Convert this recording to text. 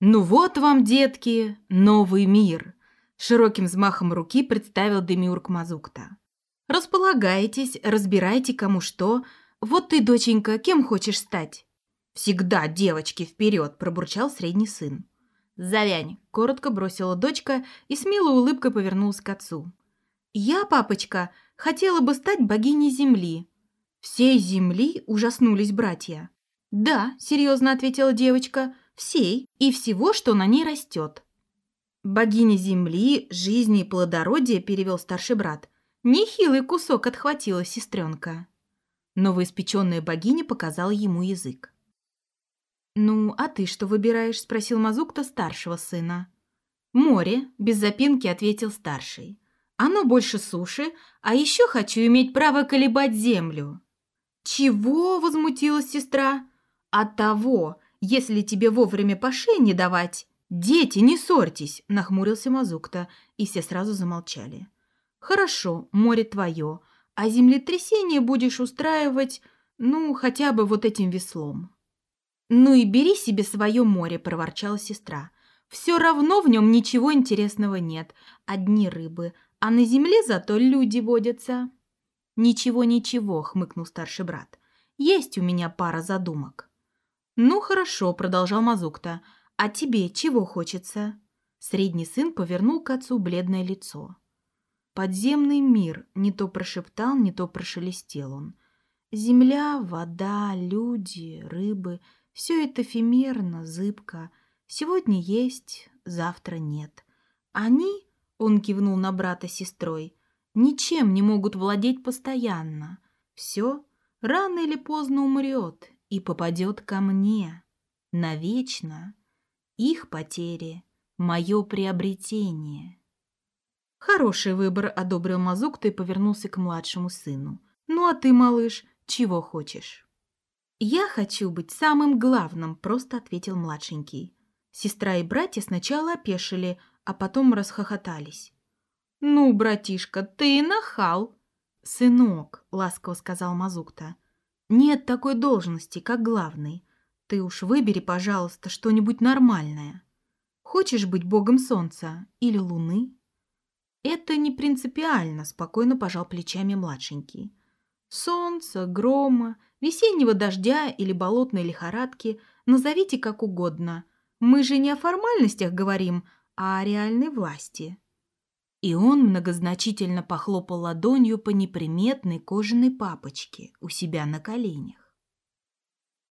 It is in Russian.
«Ну вот вам, детки, новый мир!» Широким взмахом руки представил Демиург Мазукта. «Располагайтесь, разбирайте кому что. Вот ты, доченька, кем хочешь стать?» «Всегда девочки вперед!» – пробурчал средний сын. «Завянь!» – коротко бросила дочка и с милой улыбкой повернулась к отцу. «Я, папочка, хотела бы стать богиней земли». «Всей земли?» – ужаснулись братья. «Да», – серьезно ответила девочка – всей и всего, что на ней растет. «Богиня земли, жизни и плодородия», – перевел старший брат. «Нехилый кусок отхватила сестренка». Новоиспеченная богиня показала ему язык. «Ну, а ты что выбираешь?» – спросил Мазукта старшего сына. «Море», – без запинки ответил старший. «Оно больше суши, а еще хочу иметь право колебать землю». «Чего?» – возмутилась сестра. «От того, если тебе вовремя по шее не давать. Дети, не ссорьтесь!» – нахмурился Мазукта, и все сразу замолчали. «Хорошо, море твое, а землетрясение будешь устраивать, ну, хотя бы вот этим веслом». «Ну и бери себе свое море», – проворчала сестра. «Все равно в нем ничего интересного нет, одни рыбы, а на земле зато люди водятся». «Ничего-ничего», – хмыкнул старший брат. «Есть у меня пара задумок». «Ну хорошо», – продолжал Мазукта. «А тебе чего хочется?» Средний сын повернул к отцу бледное лицо. «Подземный мир», – не то прошептал, не то прошелестел он. «Земля, вода, люди, рыбы – все это эфемерно, зыбко. Сегодня есть, завтра нет. Они, – он кивнул на брата с сестрой, – ничем не могут владеть постоянно. Все рано или поздно умрет, и попадет ко мне. Навечно их потери — мое приобретение. Хороший выбор, — одобрил Мазукта и повернулся к младшему сыну. Ну а ты, малыш, чего хочешь? «Я хочу быть самым главным», — просто ответил младшенький. Сестра и братья сначала опешили, а потом расхохотались. «Ну, братишка, ты нахал!» «Сынок», — ласково сказал Мазукта, — нет такой должности, как главный. Ты уж выбери, пожалуйста, что-нибудь нормальное. Хочешь быть богом солнца или луны? Это не принципиально, спокойно пожал плечами младшенький. Солнца, грома, весеннего дождя или болотной лихорадки назовите как угодно. Мы же не о формальностях говорим, а о реальной власти. И он многозначительно похлопал ладонью по неприметной кожаной папочке у себя на коленях.